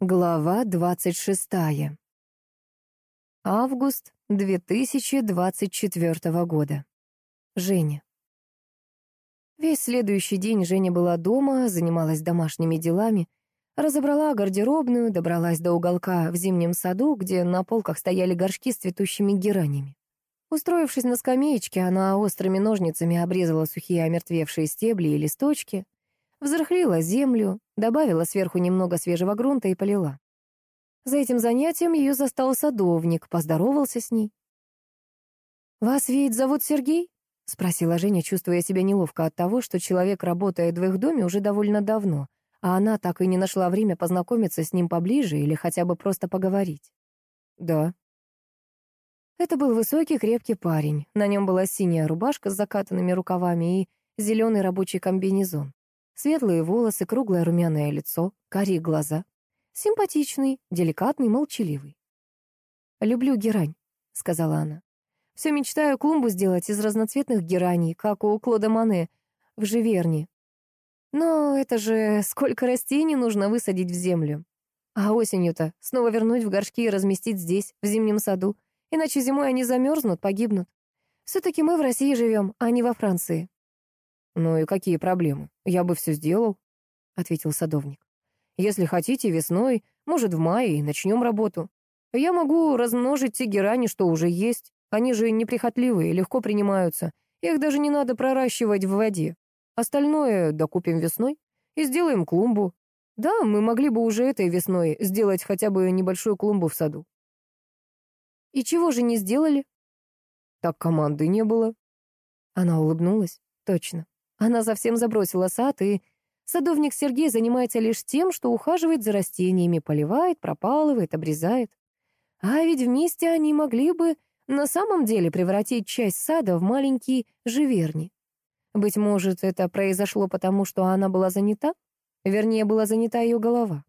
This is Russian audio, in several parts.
Глава 26. Август 2024 года. Женя. Весь следующий день Женя была дома, занималась домашними делами, разобрала гардеробную, добралась до уголка в зимнем саду, где на полках стояли горшки с цветущими геранями. Устроившись на скамеечке, она острыми ножницами обрезала сухие омертвевшие стебли и листочки, взрыхлила землю, добавила сверху немного свежего грунта и полила. За этим занятием ее застал садовник, поздоровался с ней. «Вас ведь зовут Сергей?» — спросила Женя, чувствуя себя неловко от того, что человек работает в их доме уже довольно давно, а она так и не нашла время познакомиться с ним поближе или хотя бы просто поговорить. «Да». Это был высокий, крепкий парень. На нем была синяя рубашка с закатанными рукавами и зеленый рабочий комбинезон. Светлые волосы, круглое румяное лицо, карие глаза. Симпатичный, деликатный, молчаливый. «Люблю герань», — сказала она. «Все мечтаю клумбу сделать из разноцветных гераний, как у Клода Мане в Живерне. Но это же сколько растений нужно высадить в землю. А осенью-то снова вернуть в горшки и разместить здесь, в зимнем саду. Иначе зимой они замерзнут, погибнут. Все-таки мы в России живем, а не во Франции. «Ну и какие проблемы? Я бы все сделал», — ответил садовник. «Если хотите, весной, может, в мае, начнем работу. Я могу размножить те герани, что уже есть. Они же неприхотливые, легко принимаются. Их даже не надо проращивать в воде. Остальное докупим весной и сделаем клумбу. Да, мы могли бы уже этой весной сделать хотя бы небольшую клумбу в саду». «И чего же не сделали?» «Так команды не было». Она улыбнулась. «Точно. Она совсем забросила сад, и садовник Сергей занимается лишь тем, что ухаживает за растениями, поливает, пропалывает, обрезает. А ведь вместе они могли бы на самом деле превратить часть сада в маленький живерни. Быть может, это произошло потому, что она была занята? Вернее, была занята ее голова.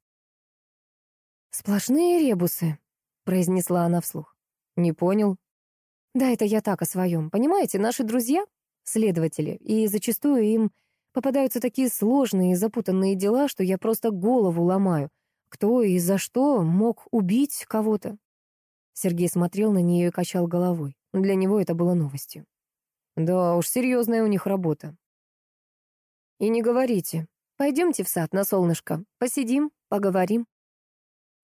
«Сплошные ребусы», — произнесла она вслух. «Не понял». «Да, это я так о своем. Понимаете, наши друзья следователи, и зачастую им попадаются такие сложные и запутанные дела, что я просто голову ломаю. Кто и за что мог убить кого-то? Сергей смотрел на нее и качал головой. Для него это было новостью. Да уж, серьезная у них работа. И не говорите. Пойдемте в сад на солнышко. Посидим, поговорим.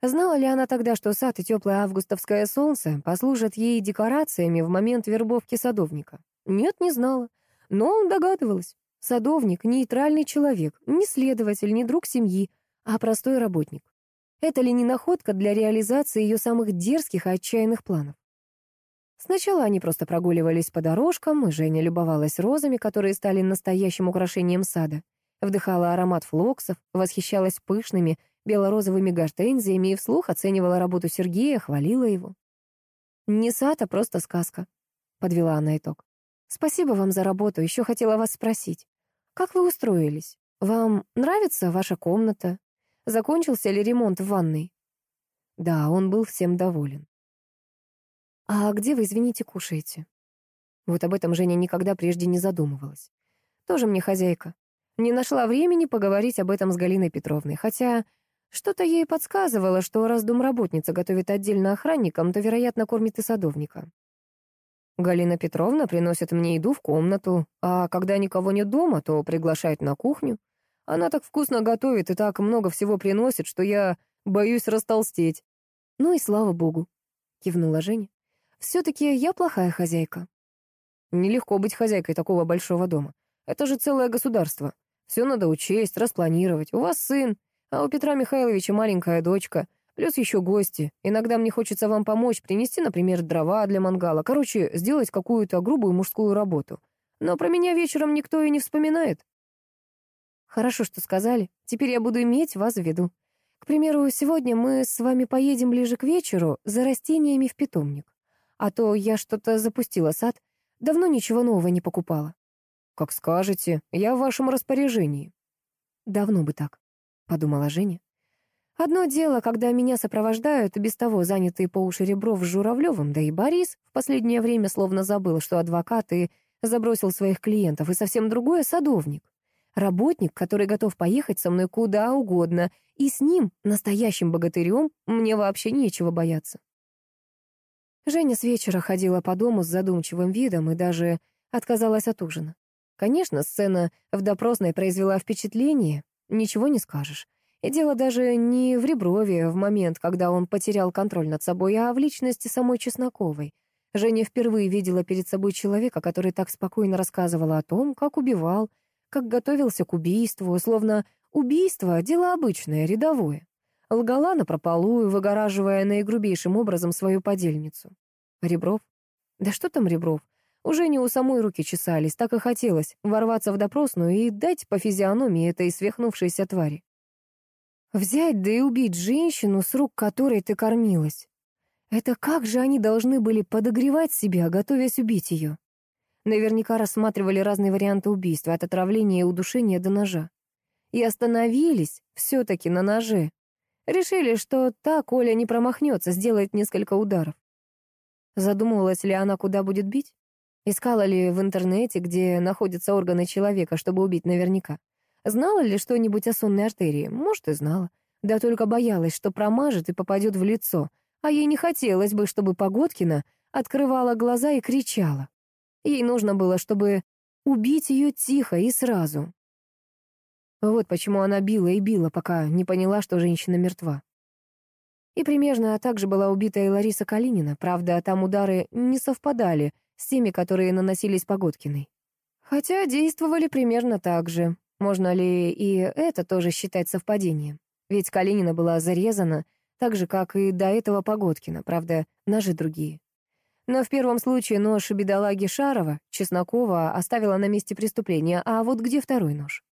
Знала ли она тогда, что сад и теплое августовское солнце послужат ей декорациями в момент вербовки садовника? Нет, не знала. Но догадывалась. Садовник — нейтральный человек, не следователь, не друг семьи, а простой работник. Это ли не находка для реализации ее самых дерзких и отчаянных планов? Сначала они просто прогуливались по дорожкам, и Женя любовалась розами, которые стали настоящим украшением сада. Вдыхала аромат флоксов, восхищалась пышными белорозовыми гортензиями и вслух оценивала работу Сергея, хвалила его. «Не сад, а просто сказка», — подвела она итог. Спасибо вам за работу. Еще хотела вас спросить. Как вы устроились? Вам нравится ваша комната? Закончился ли ремонт в ванной? Да, он был всем доволен. А где вы, извините, кушаете? Вот об этом Женя никогда прежде не задумывалась. Тоже мне хозяйка. Не нашла времени поговорить об этом с Галиной Петровной, хотя что-то ей подсказывало, что раз домработница готовит отдельно охранникам, то, вероятно, кормит и садовника. Галина Петровна приносит мне еду в комнату, а когда никого нет дома, то приглашает на кухню. Она так вкусно готовит и так много всего приносит, что я боюсь растолстеть. Ну и слава богу, кивнула Женя. Все-таки я плохая хозяйка. Нелегко быть хозяйкой такого большого дома. Это же целое государство. Все надо учесть, распланировать. У вас сын, а у Петра Михайловича маленькая дочка. Плюс еще гости. Иногда мне хочется вам помочь, принести, например, дрова для мангала. Короче, сделать какую-то грубую мужскую работу. Но про меня вечером никто и не вспоминает. Хорошо, что сказали. Теперь я буду иметь вас в виду. К примеру, сегодня мы с вами поедем ближе к вечеру за растениями в питомник. А то я что-то запустила сад. Давно ничего нового не покупала. Как скажете, я в вашем распоряжении. Давно бы так, подумала Женя. Одно дело, когда меня сопровождают без того занятые по уши Ребров с Журавлевым, да и Борис в последнее время словно забыл, что адвокат и забросил своих клиентов, и совсем другое — садовник. Работник, который готов поехать со мной куда угодно, и с ним, настоящим богатырем, мне вообще нечего бояться. Женя с вечера ходила по дому с задумчивым видом и даже отказалась от ужина. Конечно, сцена в допросной произвела впечатление, ничего не скажешь. И дело даже не в Реброве в момент, когда он потерял контроль над собой, а в личности самой Чесноковой. Женя впервые видела перед собой человека, который так спокойно рассказывал о том, как убивал, как готовился к убийству, словно убийство — дело обычное, рядовое. Лгала напропалую, выгораживая наигрубейшим образом свою подельницу. Ребров? Да что там Ребров? Уже не у самой руки чесались, так и хотелось ворваться в допросную и дать по физиономии этой свихнувшейся твари. Взять да и убить женщину, с рук которой ты кормилась. Это как же они должны были подогревать себя, готовясь убить ее? Наверняка рассматривали разные варианты убийства, от отравления и удушения до ножа. И остановились все-таки на ноже. Решили, что так Оля не промахнется, сделает несколько ударов. Задумывалась ли она, куда будет бить? Искала ли в интернете, где находятся органы человека, чтобы убить наверняка? Знала ли что-нибудь о сонной артерии? Может, и знала. Да только боялась, что промажет и попадет в лицо. А ей не хотелось бы, чтобы Погодкина открывала глаза и кричала. Ей нужно было, чтобы убить ее тихо и сразу. Вот почему она била и била, пока не поняла, что женщина мертва. И примерно так же была убита и Лариса Калинина. Правда, там удары не совпадали с теми, которые наносились Погодкиной. Хотя действовали примерно так же. Можно ли и это тоже считать совпадением? Ведь Калинина была зарезана, так же, как и до этого Погодкина, правда, ножи другие. Но в первом случае нож бедолаги Шарова, Чеснокова, оставила на месте преступления, а вот где второй нож?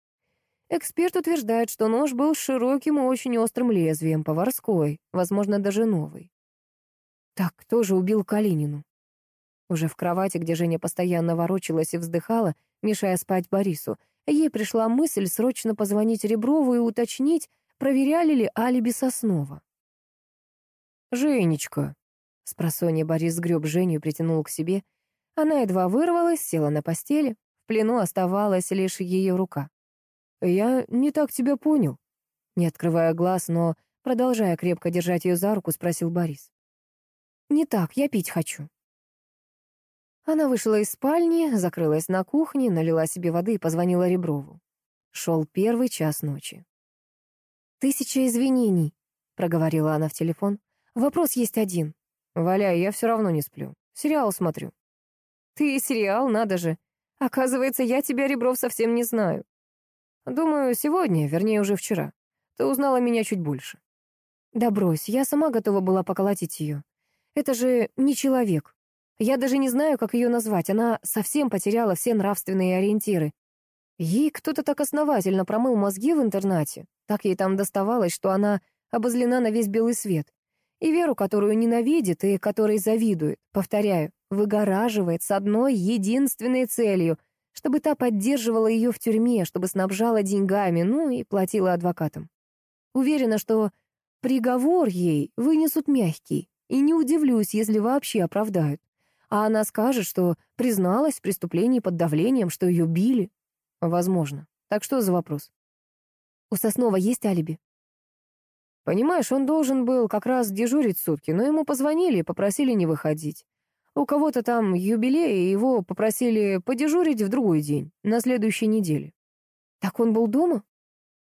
Эксперт утверждает, что нож был широким и очень острым лезвием, поварской, возможно, даже новый. Так, кто же убил Калинину? Уже в кровати, где Женя постоянно ворочалась и вздыхала, мешая спать Борису, ей пришла мысль срочно позвонить Реброву и уточнить, проверяли ли алиби Соснова. «Женечка!» — спросонья Борис сгреб Женю притянул к себе. Она едва вырвалась, села на постели. В плену оставалась лишь ее рука. «Я не так тебя понял». Не открывая глаз, но продолжая крепко держать ее за руку, спросил Борис. «Не так, я пить хочу». Она вышла из спальни, закрылась на кухне, налила себе воды и позвонила Реброву. Шел первый час ночи. «Тысяча извинений», — проговорила она в телефон. «Вопрос есть один. Валяй, я все равно не сплю. Сериал смотрю». «Ты сериал, надо же. Оказывается, я тебя, Ребров, совсем не знаю. Думаю, сегодня, вернее, уже вчера. Ты узнала меня чуть больше». «Да брось, я сама готова была поколотить ее. Это же не человек. Я даже не знаю, как ее назвать. Она совсем потеряла все нравственные ориентиры. Ей кто-то так основательно промыл мозги в интернате. Так ей там доставалось, что она обозлена на весь белый свет. И Веру, которую ненавидит и которой завидует, повторяю, выгораживает с одной единственной целью, чтобы та поддерживала ее в тюрьме, чтобы снабжала деньгами, ну и платила адвокатам. Уверена, что приговор ей вынесут мягкий, и не удивлюсь, если вообще оправдают. А она скажет, что призналась в преступлении под давлением, что ее били. Возможно. Так что за вопрос? У Соснова есть алиби? Понимаешь, он должен был как раз дежурить сутки, но ему позвонили и попросили не выходить. У кого-то там юбилей, и его попросили подежурить в другой день, на следующей неделе. Так он был дома?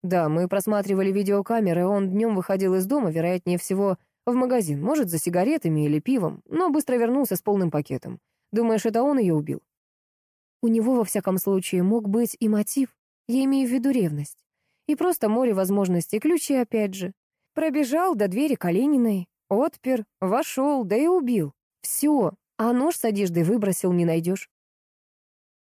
Да, мы просматривали видеокамеры, он днем выходил из дома, вероятнее всего, в магазин, может, за сигаретами или пивом, но быстро вернулся с полным пакетом. Думаешь, это он ее убил? У него, во всяком случае, мог быть и мотив, я имею в виду ревность. И просто море возможностей, ключи опять же. Пробежал до двери Калининой, отпер, вошел, да и убил. Все, а нож с одеждой выбросил, не найдешь.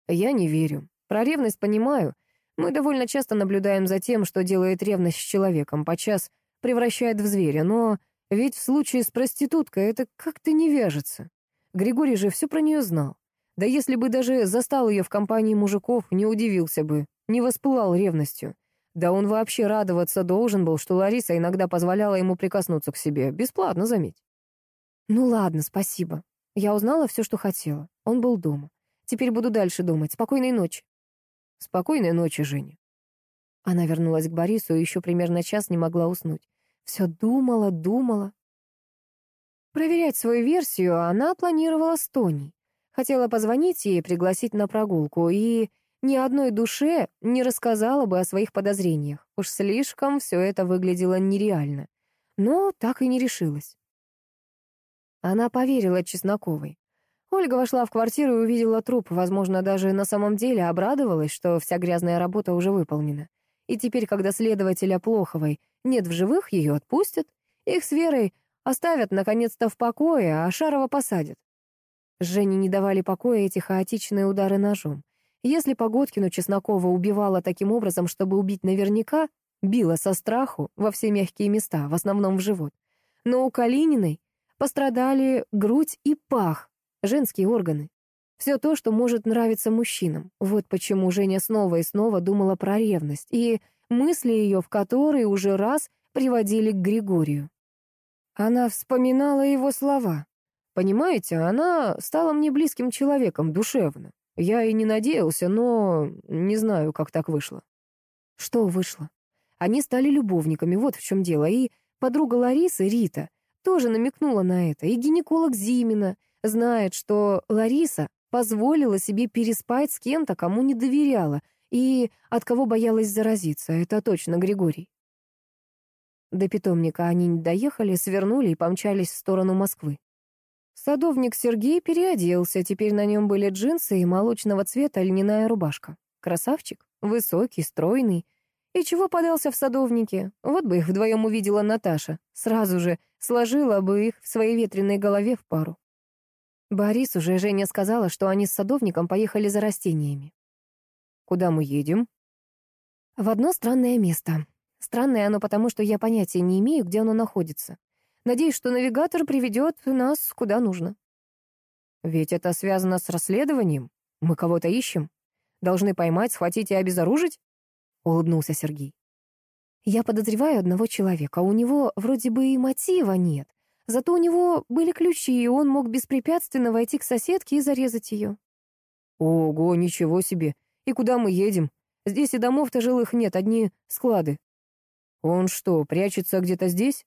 Я не верю. Про ревность понимаю. Мы довольно часто наблюдаем за тем, что делает ревность с человеком, подчас превращает в зверя, но ведь в случае с проституткой это как-то не вяжется. Григорий же все про нее знал. Да если бы даже застал ее в компании мужиков, не удивился бы, не воспылал ревностью. Да он вообще радоваться должен был, что Лариса иногда позволяла ему прикоснуться к себе. Бесплатно, заметь. Ну ладно, спасибо. Я узнала все, что хотела. Он был дома. Теперь буду дальше думать. Спокойной ночи. Спокойной ночи, Женя. Она вернулась к Борису и еще примерно час не могла уснуть. Все думала, думала. Проверять свою версию она планировала с Тоней. Хотела позвонить ей пригласить на прогулку, и ни одной душе не рассказала бы о своих подозрениях. Уж слишком все это выглядело нереально. Но так и не решилась. Она поверила Чесноковой. Ольга вошла в квартиру и увидела труп, возможно, даже на самом деле обрадовалась, что вся грязная работа уже выполнена. И теперь, когда следователя Плоховой нет в живых, ее отпустят. Их с Верой оставят, наконец-то, в покое, а Шарова посадят. Жене не давали покоя эти хаотичные удары ножом. Если Погодкину Чеснокова убивала таким образом, чтобы убить наверняка, била со страху во все мягкие места, в основном в живот. Но у Калининой пострадали грудь и пах, женские органы. Все то, что может нравиться мужчинам. Вот почему Женя снова и снова думала про ревность, и мысли ее в которые уже раз приводили к Григорию. Она вспоминала его слова. Понимаете, она стала мне близким человеком, душевно. Я и не надеялся, но не знаю, как так вышло. Что вышло? Они стали любовниками, вот в чем дело. И подруга Ларисы, Рита, тоже намекнула на это. И гинеколог Зимина знает, что Лариса позволила себе переспать с кем-то, кому не доверяла, и от кого боялась заразиться. Это точно Григорий. До питомника они не доехали, свернули и помчались в сторону Москвы. Садовник Сергей переоделся, теперь на нем были джинсы и молочного цвета льняная рубашка. Красавчик, высокий, стройный. И чего подался в садовнике? Вот бы их вдвоем увидела Наташа. Сразу же сложила бы их в своей ветреной голове в пару. Борис уже Женя сказала, что они с садовником поехали за растениями. «Куда мы едем?» «В одно странное место. Странное оно потому, что я понятия не имею, где оно находится. Надеюсь, что навигатор приведет нас куда нужно». «Ведь это связано с расследованием. Мы кого-то ищем. Должны поймать, схватить и обезоружить?» — улыбнулся Сергей. «Я подозреваю одного человека. У него вроде бы и мотива нет. Зато у него были ключи, и он мог беспрепятственно войти к соседке и зарезать ее». «Ого, ничего себе! И куда мы едем? Здесь и домов-то жилых нет, одни склады. Он что, прячется где-то здесь?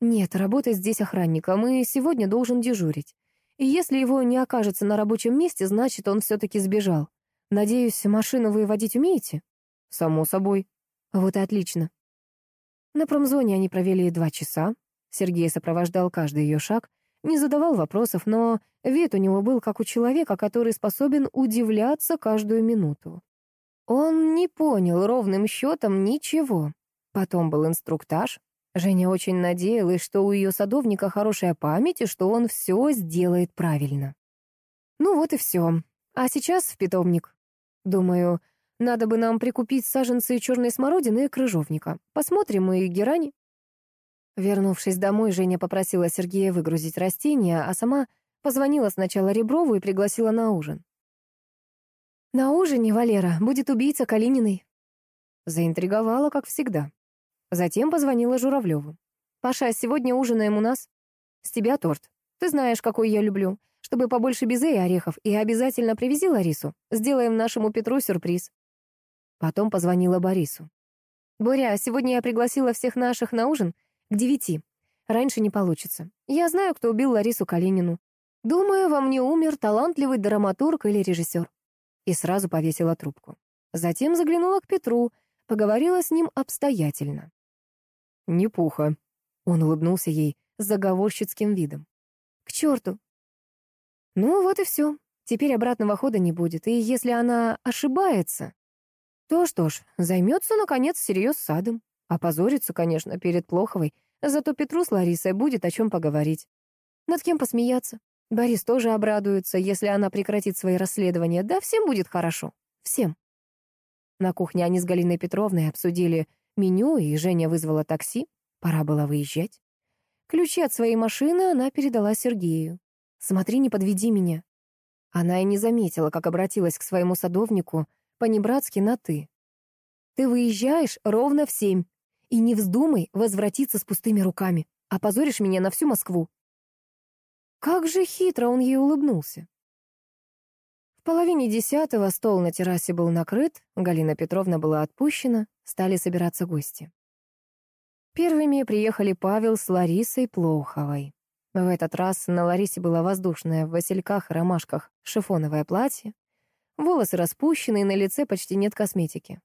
Нет, работает здесь охранником, и сегодня должен дежурить. И если его не окажется на рабочем месте, значит, он все-таки сбежал. Надеюсь, машину вы водить умеете? Само собой. Вот и отлично. На промзоне они провели два часа. Сергей сопровождал каждый ее шаг, не задавал вопросов, но вид у него был как у человека, который способен удивляться каждую минуту. Он не понял ровным счетом ничего. Потом был инструктаж. Женя очень надеялась, что у ее садовника хорошая память и что он все сделает правильно. Ну вот и все. А сейчас в питомник. Думаю, надо бы нам прикупить саженцы черной смородины и крыжовника. Посмотрим и герани. Вернувшись домой, Женя попросила Сергея выгрузить растения, а сама позвонила сначала Реброву и пригласила на ужин. «На ужине, Валера, будет убийца Калининой». Заинтриговала, как всегда. Затем позвонила Журавлеву. «Паша, сегодня ужинаем у нас. С тебя торт. Ты знаешь, какой я люблю. Чтобы побольше безе и орехов. И обязательно привези Ларису. Сделаем нашему Петру сюрприз». Потом позвонила Борису. «Боря, сегодня я пригласила всех наших на ужин. К девяти. Раньше не получится. Я знаю, кто убил Ларису Калинину. Думаю, во мне умер талантливый драматург или режиссер. И сразу повесила трубку. Затем заглянула к Петру, поговорила с ним обстоятельно. «Не пуха», — он улыбнулся ей с заговорщицким видом. «К черту!» «Ну вот и все. Теперь обратного хода не будет, и если она ошибается, то что ж, займется, наконец, всерьез садом. Опозорится, конечно, перед Плоховой, зато Петру с Ларисой будет о чем поговорить. Над кем посмеяться. Борис тоже обрадуется, если она прекратит свои расследования. Да всем будет хорошо. Всем. На кухне они с Галиной Петровной обсудили меню, и Женя вызвала такси. Пора было выезжать. Ключи от своей машины она передала Сергею. «Смотри, не подведи меня». Она и не заметила, как обратилась к своему садовнику по-небратски на «ты». «Ты выезжаешь ровно в семь. И не вздумай возвратиться с пустыми руками. Опозоришь меня на всю Москву. Как же хитро он ей улыбнулся. половине десятого стол на террасе был накрыт, Галина Петровна была отпущена, стали собираться гости. Первыми приехали Павел с Ларисой Плоховой. В этот раз на Ларисе было воздушное в васильках и ромашках шифоновое платье, волосы распущены, и на лице почти нет косметики.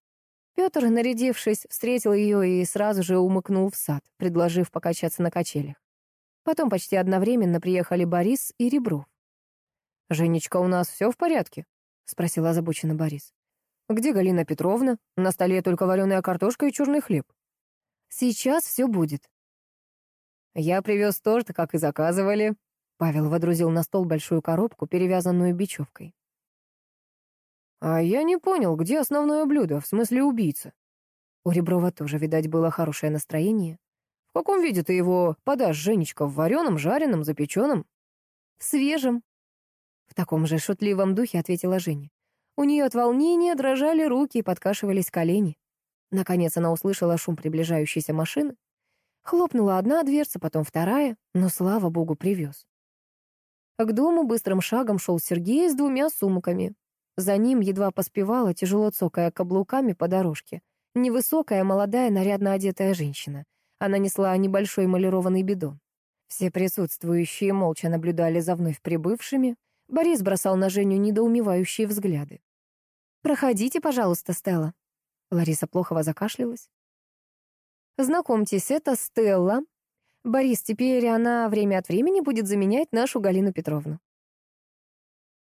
Петр, нарядившись, встретил ее и сразу же умыкнул в сад, предложив покачаться на качелях. Потом почти одновременно приехали Борис и Ребров. «Женечка, у нас все в порядке?» — спросил озабоченно Борис. «Где Галина Петровна? На столе только вареная картошка и черный хлеб». «Сейчас все будет». «Я привез торт, как и заказывали». Павел водрузил на стол большую коробку, перевязанную бечевкой. «А я не понял, где основное блюдо, в смысле убийца?» У Реброва тоже, видать, было хорошее настроение. «В каком виде ты его подашь, Женечка, в вареном, жареном, запеченном?» «В свежем», в таком же шутливом духе ответила Женя. У нее от волнения дрожали руки и подкашивались колени. Наконец она услышала шум приближающейся машины. Хлопнула одна дверца, потом вторая, но, слава богу, привез. К дому быстрым шагом шел Сергей с двумя сумками. За ним едва поспевала, тяжело цокая каблуками по дорожке. Невысокая, молодая, нарядно одетая женщина. Она несла небольшой эмалированный бидон. Все присутствующие молча наблюдали за вновь прибывшими, Борис бросал на Женю недоумевающие взгляды. «Проходите, пожалуйста, Стелла». Лариса плохо закашлялась. «Знакомьтесь, это Стелла. Борис, теперь она время от времени будет заменять нашу Галину Петровну».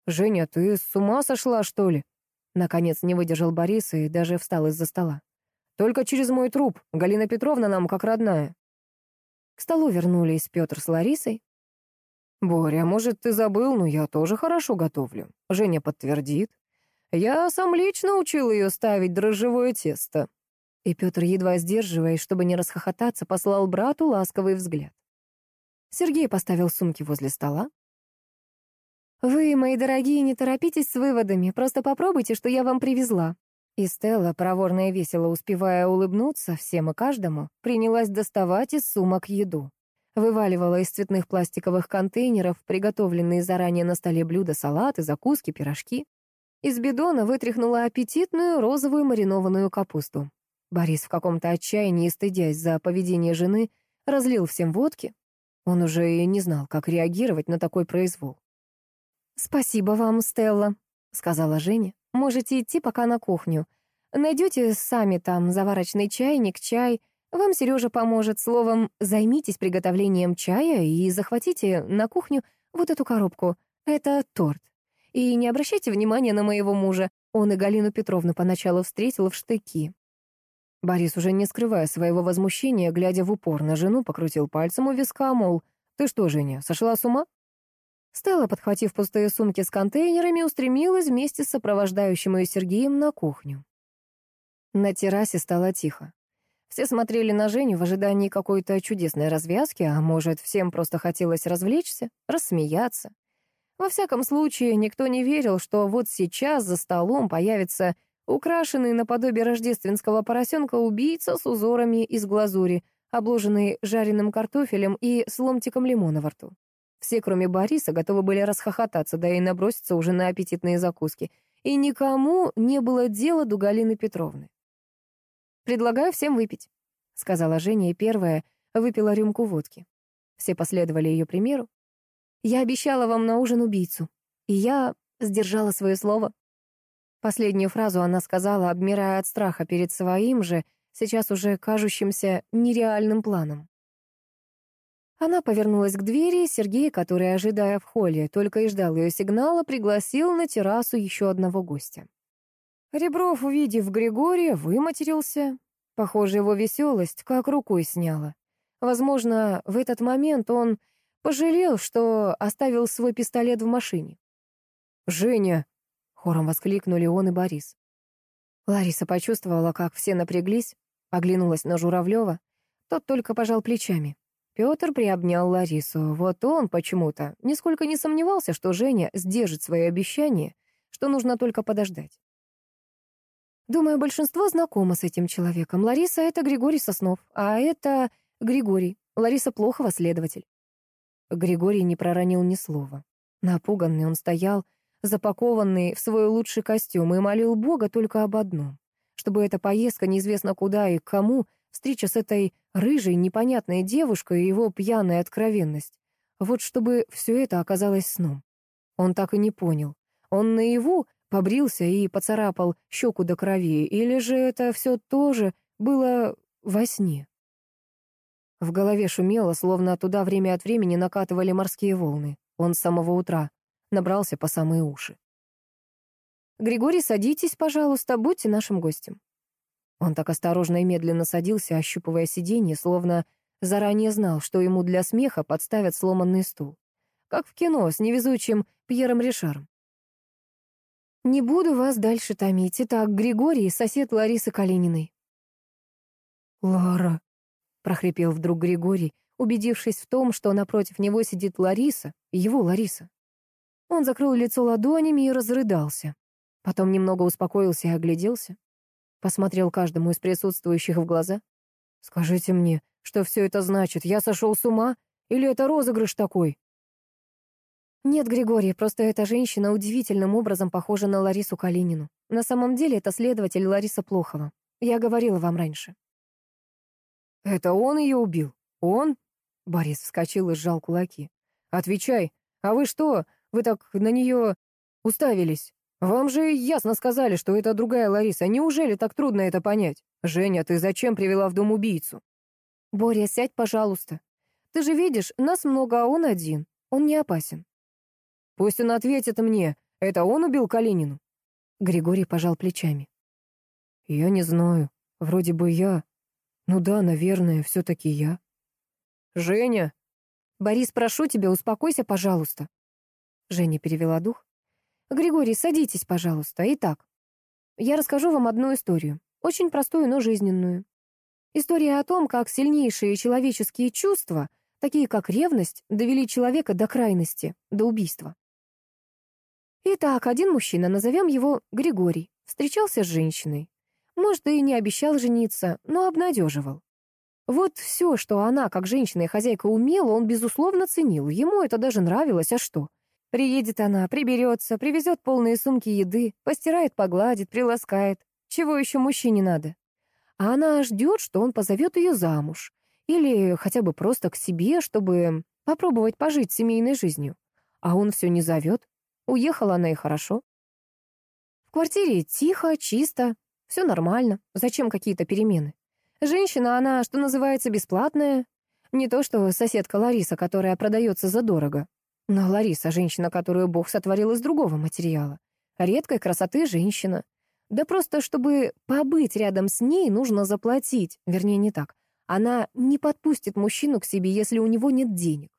«Женя, ты с ума сошла, что ли?» Наконец не выдержал Борис и даже встал из-за стола. «Только через мой труп. Галина Петровна нам как родная». К столу вернулись Петр с Ларисой. «Боря, может, ты забыл, но я тоже хорошо готовлю. Женя подтвердит. Я сам лично учил ее ставить дрожжевое тесто». И Петр, едва сдерживаясь, чтобы не расхохотаться, послал брату ласковый взгляд. Сергей поставил сумки возле стола. «Вы, мои дорогие, не торопитесь с выводами, просто попробуйте, что я вам привезла». И Стелла, проворно и весело успевая улыбнуться всем и каждому, принялась доставать из сумок еду. Вываливала из цветных пластиковых контейнеров приготовленные заранее на столе блюда, салаты, закуски, пирожки. Из бидона вытряхнула аппетитную розовую маринованную капусту. Борис в каком-то отчаянии, стыдясь за поведение жены, разлил всем водки. Он уже и не знал, как реагировать на такой произвол. «Спасибо вам, Стелла», — сказала Женя. «Можете идти пока на кухню. Найдете сами там заварочный чайник, чай, вам Сережа поможет. Словом, займитесь приготовлением чая и захватите на кухню вот эту коробку. Это торт. И не обращайте внимания на моего мужа. Он и Галину Петровну поначалу встретил в штыки. Борис, уже не скрывая своего возмущения, глядя в упор на жену, покрутил пальцем у виска, мол, «Ты что, Женя, сошла с ума?» Стелла, подхватив пустые сумки с контейнерами, устремилась вместе с сопровождающим ее Сергеем на кухню. На террасе стало тихо. Все смотрели на Женю в ожидании какой-то чудесной развязки, а может, всем просто хотелось развлечься, рассмеяться. Во всяком случае, никто не верил, что вот сейчас за столом появится украшенный наподобие рождественского поросенка убийца с узорами из глазури, обложенный жареным картофелем и с ломтиком лимона во рту. Все, кроме Бориса, готовы были расхохотаться, да и наброситься уже на аппетитные закуски. И никому не было дела до Галины Петровны. «Предлагаю всем выпить», — сказала Женя, и первая выпила рюмку водки. Все последовали ее примеру. «Я обещала вам на ужин убийцу, и я сдержала свое слово». Последнюю фразу она сказала, обмирая от страха перед своим же, сейчас уже кажущимся нереальным планом. Она повернулась к двери, Сергей, который, ожидая в холле, только и ждал ее сигнала, пригласил на террасу еще одного гостя. Ребров, увидев Григория, выматерился. Похоже, его веселость как рукой сняла. Возможно, в этот момент он пожалел, что оставил свой пистолет в машине. «Женя!» — хором воскликнули он и Борис. Лариса почувствовала, как все напряглись, оглянулась на Журавлева. Тот только пожал плечами. Петр приобнял Ларису. Вот он почему-то нисколько не сомневался, что Женя сдержит свои обещания, что нужно только подождать. Думаю, большинство знакомо с этим человеком. Лариса — это Григорий Соснов, а это Григорий. Лариса Плохова — следователь. Григорий не проронил ни слова. Напуганный он стоял, запакованный в свой лучший костюм, и молил Бога только об одном. Чтобы эта поездка неизвестно куда и к кому, встреча с этой рыжей, непонятной девушкой и его пьяная откровенность. Вот чтобы все это оказалось сном. Он так и не понял. Он наяву побрился и поцарапал щеку до крови, или же это все тоже было во сне? В голове шумело, словно туда время от времени накатывали морские волны. Он с самого утра набрался по самые уши. «Григорий, садитесь, пожалуйста, будьте нашим гостем». Он так осторожно и медленно садился, ощупывая сиденье, словно заранее знал, что ему для смеха подставят сломанный стул. Как в кино с невезучим Пьером Ришаром. «Не буду вас дальше томить. Итак, Григорий — сосед Ларисы Калининой». «Лара», — прохрипел вдруг Григорий, убедившись в том, что напротив него сидит Лариса, его Лариса. Он закрыл лицо ладонями и разрыдался. Потом немного успокоился и огляделся. Посмотрел каждому из присутствующих в глаза. «Скажите мне, что все это значит? Я сошел с ума? Или это розыгрыш такой?» «Нет, Григорий, просто эта женщина удивительным образом похожа на Ларису Калинину. На самом деле это следователь Лариса Плохова. Я говорила вам раньше». «Это он ее убил? Он?» Борис вскочил и сжал кулаки. «Отвечай, а вы что, вы так на нее уставились? Вам же ясно сказали, что это другая Лариса. Неужели так трудно это понять? Женя, ты зачем привела в дом убийцу? Боря, сядь, пожалуйста. Ты же видишь, нас много, а он один. Он не опасен. Пусть он ответит мне. Это он убил Калинину? Григорий пожал плечами. Я не знаю. Вроде бы я. Ну да, наверное, все-таки я. Женя! Борис, прошу тебя, успокойся, пожалуйста. Женя перевела дух. «Григорий, садитесь, пожалуйста. Итак, я расскажу вам одну историю. Очень простую, но жизненную. История о том, как сильнейшие человеческие чувства, такие как ревность, довели человека до крайности, до убийства. Итак, один мужчина, назовем его Григорий, встречался с женщиной. Может, и не обещал жениться, но обнадеживал. Вот все, что она, как женщина и хозяйка, умела, он, безусловно, ценил. Ему это даже нравилось, а что? Приедет она, приберется, привезет полные сумки еды, постирает, погладит, приласкает. Чего еще мужчине надо? А она ждет, что он позовет ее замуж. Или хотя бы просто к себе, чтобы попробовать пожить семейной жизнью. А он все не зовет. Уехала она и хорошо. В квартире тихо, чисто, все нормально. Зачем какие-то перемены? Женщина, она, что называется, бесплатная. Не то что соседка Лариса, которая продается задорого. Но Лариса — женщина, которую Бог сотворил из другого материала. Редкой красоты женщина. Да просто, чтобы побыть рядом с ней, нужно заплатить. Вернее, не так. Она не подпустит мужчину к себе, если у него нет денег.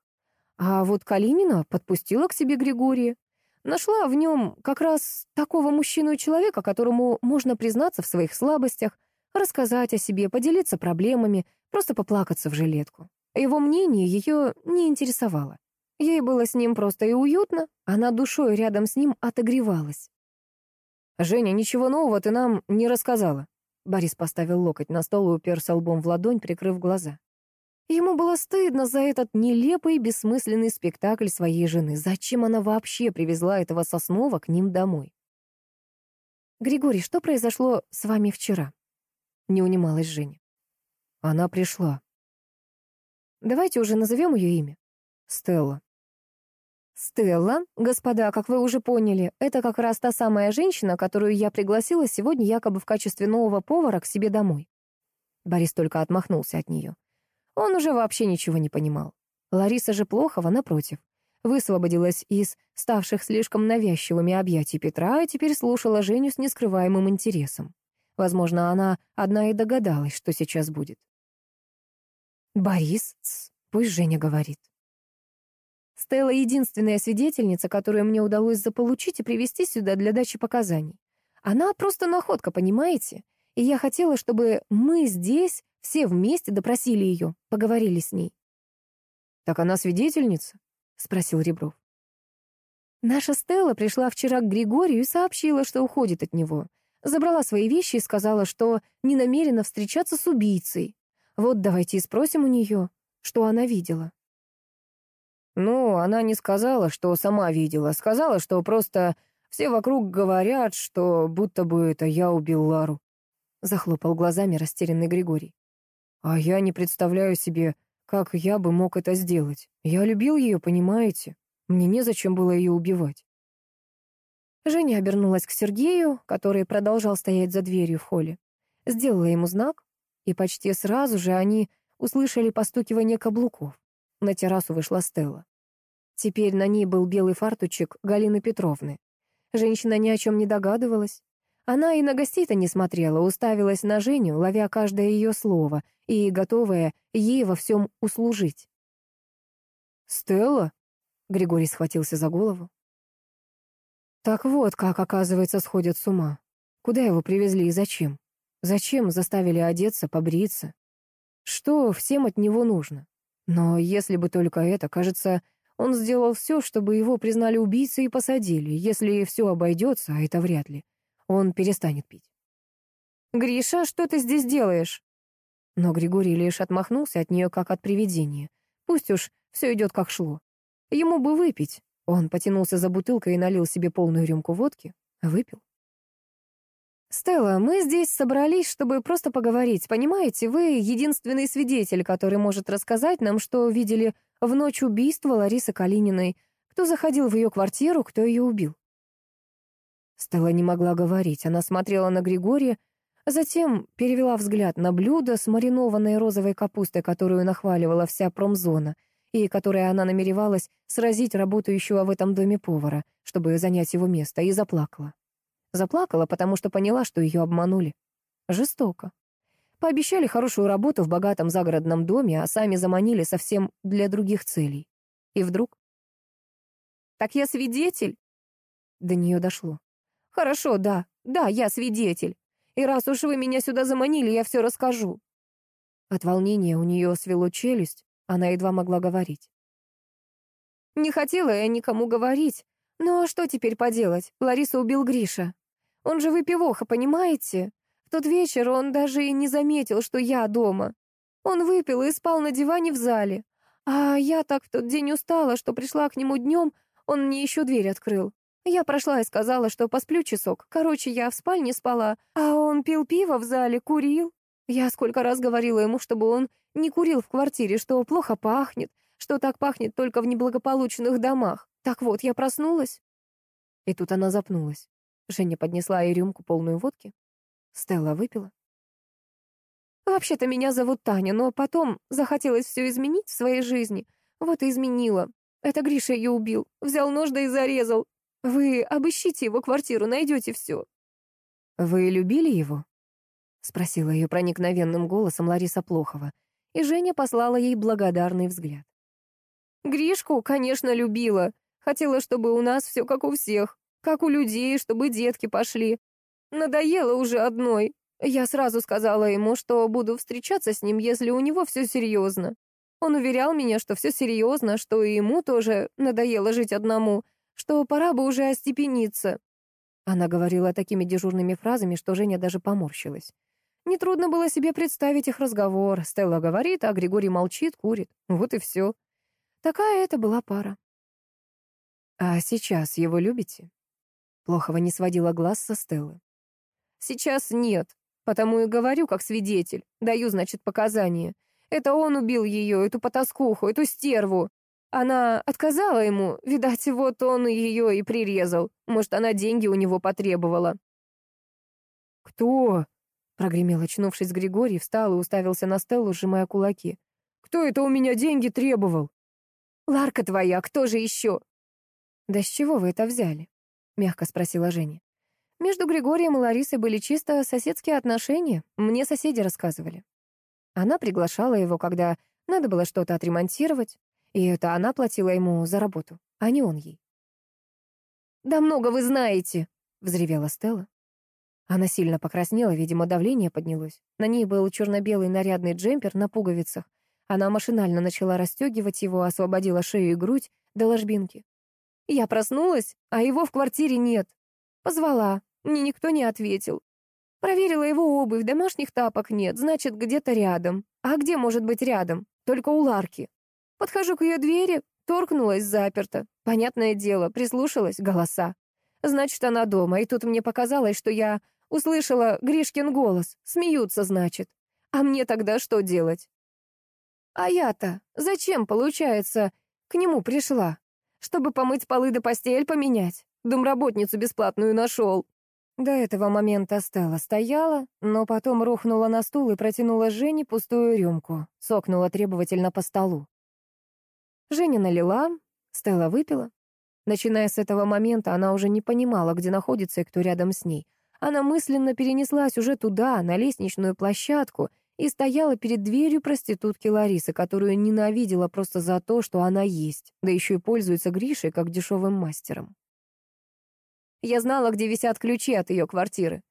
А вот Калинина подпустила к себе Григория. Нашла в нем как раз такого мужчину и человека, которому можно признаться в своих слабостях, рассказать о себе, поделиться проблемами, просто поплакаться в жилетку. Его мнение ее не интересовало. Ей было с ним просто и уютно, она душой рядом с ним отогревалась. «Женя, ничего нового ты нам не рассказала». Борис поставил локоть на стол и уперся лбом в ладонь, прикрыв глаза. Ему было стыдно за этот нелепый, бессмысленный спектакль своей жены. Зачем она вообще привезла этого Соснова к ним домой? «Григорий, что произошло с вами вчера?» Не унималась Женя. Она пришла. «Давайте уже назовем ее имя». «Стелла». Стелла, господа, как вы уже поняли, это как раз та самая женщина, которую я пригласила сегодня якобы в качестве нового повара к себе домой. Борис только отмахнулся от нее. Он уже вообще ничего не понимал. Лариса же Плохова, напротив, высвободилась из ставших слишком навязчивыми объятий Петра и теперь слушала Женю с нескрываемым интересом. Возможно, она одна и догадалась, что сейчас будет. «Борис, пусть Женя говорит», Стелла — единственная свидетельница, которую мне удалось заполучить и привести сюда для дачи показаний. Она просто находка, понимаете? И я хотела, чтобы мы здесь все вместе допросили ее, поговорили с ней. «Так она свидетельница?» — спросил Ребров. Наша Стелла пришла вчера к Григорию и сообщила, что уходит от него. Забрала свои вещи и сказала, что не намерена встречаться с убийцей. Вот давайте и спросим у нее, что она видела. Ну, она не сказала, что сама видела. Сказала, что просто Все вокруг говорят, что будто бы это я убил Лару. Захлопал глазами растерянный Григорий. А я не представляю себе, как я бы мог это сделать. Я любил ее, понимаете? Мне незачем было ее убивать. Женя обернулась к Сергею, который продолжал стоять за дверью в холле. Сделала ему знак, и почти сразу же они услышали постукивание каблуков. На террасу вышла Стелла. Теперь на ней был белый фартучек Галины Петровны. Женщина ни о чем не догадывалась. Она и на гостей-то не смотрела, уставилась на Женю, ловя каждое ее слово и готовая ей во всем услужить. «Стелла?» — Григорий схватился за голову. Так вот, как, оказывается, сходят с ума. Куда его привезли и зачем? Зачем заставили одеться, побриться? Что всем от него нужно? Но если бы только это, кажется, он сделал все, чтобы его признали убийцей и посадили. Если все обойдется, а это вряд ли, он перестанет пить. «Гриша, что ты здесь делаешь?» Но Григорий лишь отмахнулся от нее, как от привидения. Пусть уж все идет как шло. Ему бы выпить. Он потянулся за бутылкой и налил себе полную рюмку водки. Выпил. «Стелла, мы здесь собрались, чтобы просто поговорить. Понимаете, вы единственный свидетель, который может рассказать нам, что видели в ночь убийства Ларисы Калининой, кто заходил в ее квартиру, кто ее убил». Стелла не могла говорить. Она смотрела на Григория, затем перевела взгляд на блюдо с маринованной розовой капустой, которую нахваливала вся промзона, и которой она намеревалась сразить работающего в этом доме повара, чтобы занять его место, и заплакала. Заплакала, потому что поняла, что ее обманули. Жестоко. Пообещали хорошую работу в богатом загородном доме, а сами заманили совсем для других целей. И вдруг... «Так я свидетель?» До нее дошло. Хорошо, да, да, я свидетель. И раз уж вы меня сюда заманили, я все расскажу. От волнения у нее свело челюсть, она едва могла говорить. Не хотела я никому говорить. Ну а что теперь поделать? Лариса убил Гриша. Он же выпивоха, понимаете? В тот вечер он даже и не заметил, что я дома. Он выпил и спал на диване в зале. А я так в тот день устала, что пришла к нему днем, он мне еще дверь открыл. Я прошла и сказала, что посплю часок. Короче, я в спальне спала, а он пил пиво в зале, курил. Я сколько раз говорила ему, чтобы он не курил в квартире, что плохо пахнет, что так пахнет только в неблагополучных домах. Так вот, я проснулась. И тут она запнулась. Женя поднесла ей рюмку полную водки. Стелла выпила. Вообще-то меня зовут Таня, но потом захотелось все изменить в своей жизни. Вот и изменила. Это Гриша ее убил. Взял нож да и зарезал. Вы обыщите его квартиру, найдете все. Вы любили его? Спросила ее проникновенным голосом Лариса Плохова, и Женя послала ей благодарный взгляд. Гришку, конечно, любила. Хотела, чтобы у нас все как у всех, как у людей, чтобы детки пошли. Надоело уже одной. Я сразу сказала ему, что буду встречаться с ним, если у него все серьезно. Он уверял меня, что все серьезно, что и ему тоже надоело жить одному — что пора бы уже остепениться. Она говорила такими дежурными фразами, что Женя даже поморщилась. Нетрудно было себе представить их разговор. Стелла говорит, а Григорий молчит, курит. Вот и все. Такая это была пара. «А сейчас его любите?» Плохого не сводила глаз со Стеллы. «Сейчас нет, потому и говорю как свидетель. Даю, значит, показания. Это он убил ее, эту потаскуху, эту стерву. Она отказала ему, видать, вот он ее и прирезал. Может, она деньги у него потребовала. «Кто?» — прогремел, очнувшись Григорий, встал и уставился на Стеллу, сжимая кулаки. «Кто это у меня деньги требовал?» «Ларка твоя, кто же еще?» «Да с чего вы это взяли?» — мягко спросила Женя. «Между Григорием и Ларисой были чисто соседские отношения, мне соседи рассказывали. Она приглашала его, когда надо было что-то отремонтировать, и это она платила ему за работу, а не он ей. «Да много вы знаете!» — взревела Стелла. Она сильно покраснела, видимо, давление поднялось. На ней был черно-белый нарядный джемпер на пуговицах. Она машинально начала расстегивать его, освободила шею и грудь до ложбинки. Я проснулась, а его в квартире нет. Позвала, мне никто не ответил. Проверила его обувь, домашних тапок нет, значит, где-то рядом. А где может быть рядом? Только у Ларки. Подхожу к ее двери, торкнулась заперто. Понятное дело, прислушалась, голоса. Значит, она дома, и тут мне показалось, что я услышала Гришкин голос. Смеются, значит. А мне тогда что делать? А я-то зачем, получается, к нему пришла? Чтобы помыть полы да постель поменять? Домработницу бесплатную нашел. До этого момента Стелла стояла, но потом рухнула на стул и протянула Жене пустую рюмку, сокнула требовательно по столу. Женя налила, Стелла выпила. Начиная с этого момента, она уже не понимала, где находится и кто рядом с ней. Она мысленно перенеслась уже туда, на лестничную площадку, и стояла перед дверью проститутки Ларисы, которую ненавидела просто за то, что она есть, да еще и пользуется Гришей как дешевым мастером. Я знала, где висят ключи от ее квартиры.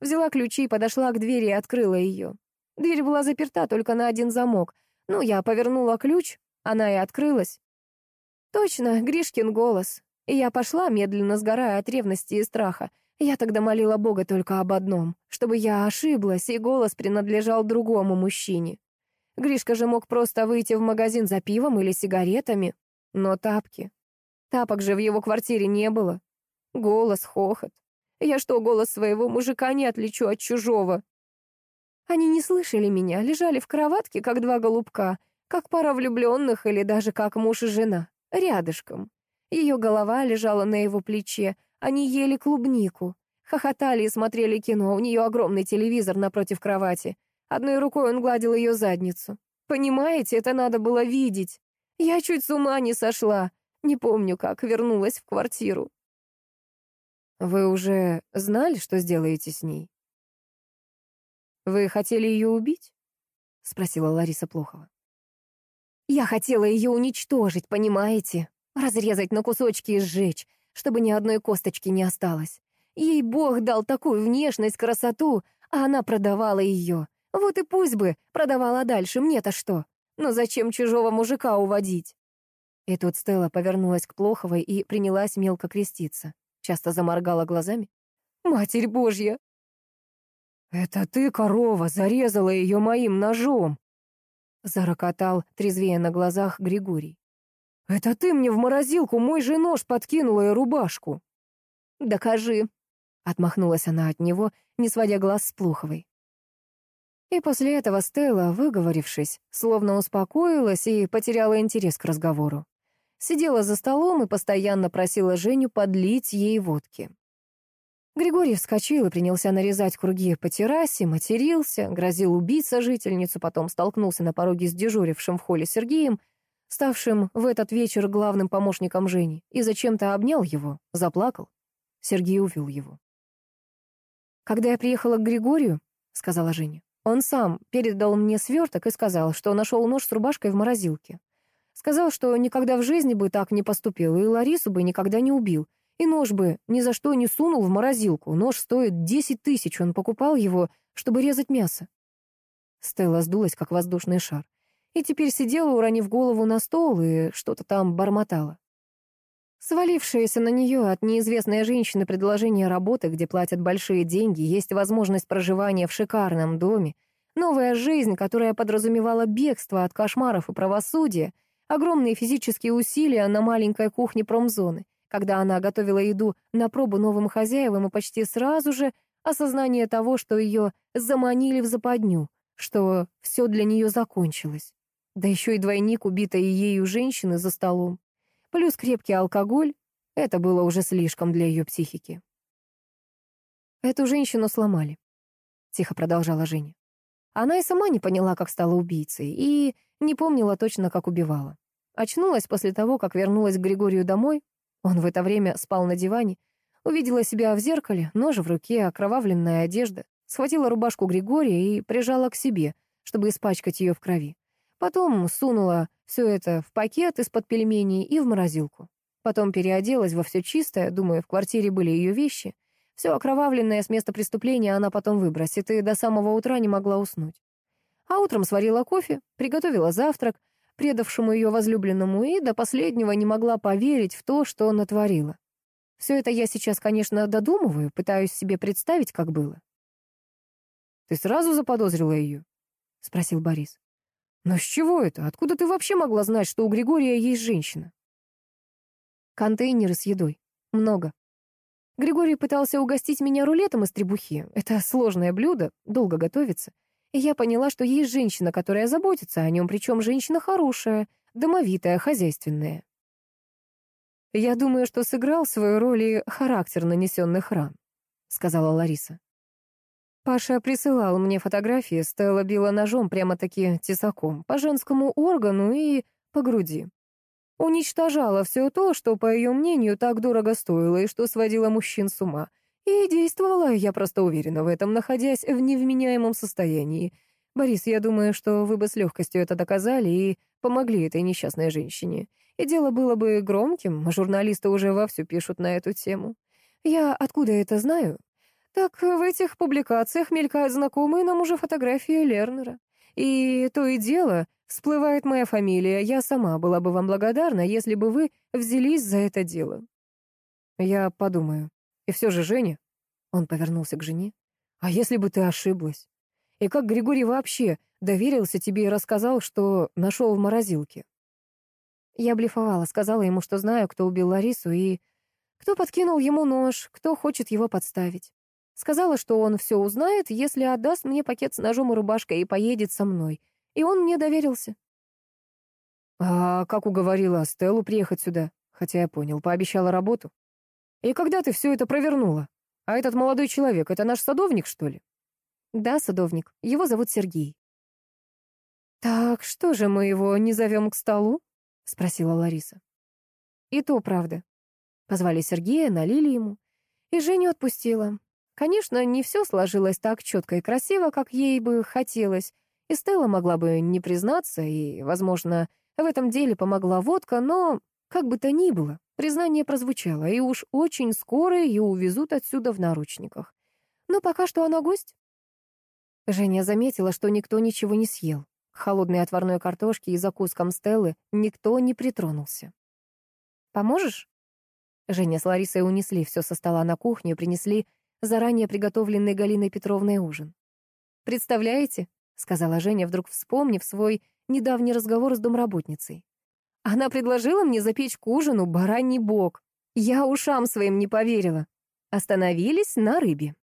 Взяла ключи, подошла к двери и открыла ее. Дверь была заперта только на один замок. Ну, я повернула ключ, она и открылась. Точно, Гришкин голос. И я пошла, медленно сгорая от ревности и страха. Я тогда молила Бога только об одном, чтобы я ошиблась, и голос принадлежал другому мужчине. Гришка же мог просто выйти в магазин за пивом или сигаретами. Но тапки... Тапок же в его квартире не было. Голос, хохот. Я что, голос своего мужика не отличу от чужого? Они не слышали меня, лежали в кроватке, как два голубка, как пара влюбленных или даже как муж и жена, рядышком. Ее голова лежала на его плече, они ели клубнику, хохотали и смотрели кино, у нее огромный телевизор напротив кровати. Одной рукой он гладил ее задницу. Понимаете, это надо было видеть. Я чуть с ума не сошла. Не помню, как вернулась в квартиру. Вы уже знали, что сделаете с ней? Вы хотели ее убить? Спросила Лариса Плохова. Я хотела ее уничтожить, понимаете? Разрезать на кусочки и сжечь, чтобы ни одной косточки не осталось. Ей Бог дал такую внешность, красоту, а она продавала ее. Вот и пусть бы продавала дальше, мне-то что? Но зачем чужого мужика уводить? И тут Стелла повернулась к Плоховой и принялась мелко креститься часто заморгала глазами. «Матерь Божья!» «Это ты, корова, зарезала ее моим ножом!» Зарокотал, трезвея на глазах, Григорий. «Это ты мне в морозилку мой же нож подкинула и рубашку!» «Докажи!» — отмахнулась она от него, не сводя глаз с Плуховой. И после этого Стелла, выговорившись, словно успокоилась и потеряла интерес к разговору. Сидела за столом и постоянно просила Женю подлить ей водки. Григорий вскочил и принялся нарезать круги по террасе, матерился, грозил убить сожительницу, потом столкнулся на пороге с дежурившим в холле Сергеем, ставшим в этот вечер главным помощником Жени, и зачем-то обнял его, заплакал. Сергей увел его. «Когда я приехала к Григорию, — сказала Женя, — он сам передал мне сверток и сказал, что нашел нож с рубашкой в морозилке. Сказал, что никогда в жизни бы так не поступил, и Ларису бы никогда не убил. И нож бы ни за что не сунул в морозилку. Нож стоит десять тысяч, он покупал его, чтобы резать мясо. Стелла сдулась, как воздушный шар. И теперь сидела, уронив голову на стол, и что-то там бормотала. Свалившееся на нее от неизвестной женщины предложение работы, где платят большие деньги, есть возможность проживания в шикарном доме, новая жизнь, которая подразумевала бегство от кошмаров и правосудия — Огромные физические усилия на маленькой кухне промзоны, когда она готовила еду на пробу новым хозяевам и почти сразу же осознание того, что ее заманили в западню, что все для нее закончилось. Да еще и двойник убитой ею женщины за столом. Плюс крепкий алкоголь. Это было уже слишком для ее психики. «Эту женщину сломали», — тихо продолжала Женя. Она и сама не поняла, как стала убийцей, и не помнила точно, как убивала. Очнулась после того, как вернулась к Григорию домой. Он в это время спал на диване. Увидела себя в зеркале, нож в руке, окровавленная одежда. Схватила рубашку Григория и прижала к себе, чтобы испачкать ее в крови. Потом сунула все это в пакет из-под пельменей и в морозилку. Потом переоделась во все чистое, думаю, в квартире были ее вещи. Все окровавленное с места преступления она потом выбросит, и до самого утра не могла уснуть. А утром сварила кофе, приготовила завтрак, предавшему ее возлюбленному, и до последнего не могла поверить в то, что он натворила. Все это я сейчас, конечно, додумываю, пытаюсь себе представить, как было. «Ты сразу заподозрила ее?» — спросил Борис. «Но с чего это? Откуда ты вообще могла знать, что у Григория есть женщина?» «Контейнеры с едой. Много. Григорий пытался угостить меня рулетом из требухи. Это сложное блюдо, долго готовится. Я поняла, что есть женщина, которая заботится о нем, причем женщина хорошая, домовитая, хозяйственная. «Я думаю, что сыграл свою роль и характер нанесенных ран», — сказала Лариса. Паша присылал мне фотографии, Стелла била ножом прямо-таки тесаком, по женскому органу и по груди. Уничтожала все то, что, по ее мнению, так дорого стоило и что сводило мужчин с ума. И действовала, я просто уверена в этом, находясь в невменяемом состоянии. Борис, я думаю, что вы бы с легкостью это доказали и помогли этой несчастной женщине. И дело было бы громким, журналисты уже вовсю пишут на эту тему. Я откуда это знаю? Так в этих публикациях мелькают знакомые нам уже фотографии Лернера. И то и дело, всплывает моя фамилия. Я сама была бы вам благодарна, если бы вы взялись за это дело. Я подумаю. И все же, Женя, он повернулся к жене, а если бы ты ошиблась? И как Григорий вообще доверился тебе и рассказал, что нашел в морозилке? Я блефовала, сказала ему, что знаю, кто убил Ларису и кто подкинул ему нож, кто хочет его подставить. Сказала, что он все узнает, если отдаст мне пакет с ножом и рубашкой и поедет со мной. И он мне доверился. А как уговорила Стеллу приехать сюда? Хотя я понял, пообещала работу. И когда ты все это провернула? А этот молодой человек, это наш садовник, что ли? Да, садовник. Его зовут Сергей. Так что же мы его не зовем к столу? Спросила Лариса. И то правда. Позвали Сергея, налили ему. И Женю отпустила. Конечно, не все сложилось так четко и красиво, как ей бы хотелось, и Стелла могла бы не признаться, и, возможно, в этом деле помогла водка, но, как бы то ни было, признание прозвучало, и уж очень скоро ее увезут отсюда в наручниках. Но пока что она гость. Женя заметила, что никто ничего не съел. К холодной отварной картошке и закускам Стеллы никто не притронулся. «Поможешь?» Женя с Ларисой унесли все со стола на кухню и принесли заранее приготовленный Галиной Петровной ужин. «Представляете?» — сказала Женя, вдруг вспомнив свой недавний разговор с домработницей. «Она предложила мне запечь к ужину бараний бок. Я ушам своим не поверила. Остановились на рыбе».